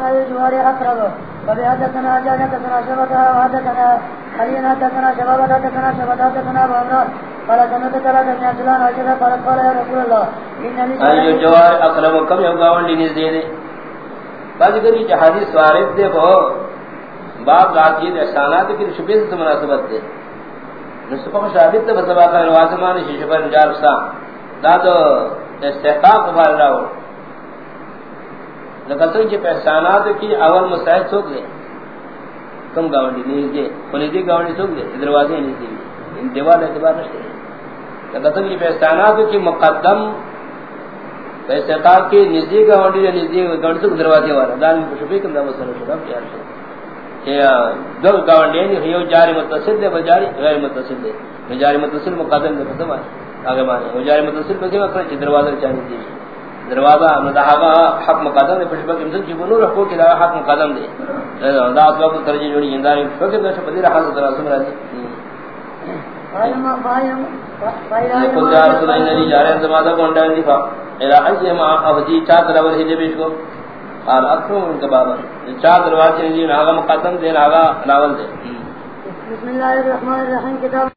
الجوار أقرب. شبكة شبابة شبكة قال، سمعت قال يا رسول الله الجوار أقرب. كم کری حدیث وارد دے کو باب احسانات کی شبہ سے مناسبت دے نصف کو تے بسبا کا روازمان شیشہ پر سا دا تو استحقاق بار راو. لگتن کے احسانات کی اول مستحق سوک دے. کم گاونڈی نہیں دے. خلیدی گاونڈی سوک دے. دروازے نہیں دے. ان دیوال اعتبار نشتے. لگتن کے احسانات کی مقدم استحقاق کی نزدیک گاونڈی یا نزدیک گاونڈی سوک دروازے والا. دان میں شبہ کم دا مسئلہ شدہ پیار شدہ دو گاونڈی نہیں یعنی ہیو جاری متصل دے بجاری غیر متصل دے. جاری متصل مقدم دے پتہ فتمہ آگے مانے. جاری متصل بسی وقت چھ دروازہ چاہنے دی دروازہ مدحابہ حق مقدم دے پشبہ کی بنو رکھو کہ حق مقدم دے۔ دا اصلاح ترجی جوڑی انداری فکر دے شپدی رحا قل رسول اللہ انہی جارے انتمادہ کو الہ افجی چاہ ہی جبیش کو۔ قال اکرم بابا۔ چاہ دروازہ دی ناغا مقدم دے، ناغا ناول دے۔ بسم اللہ الرحمن الرحیم، کتاب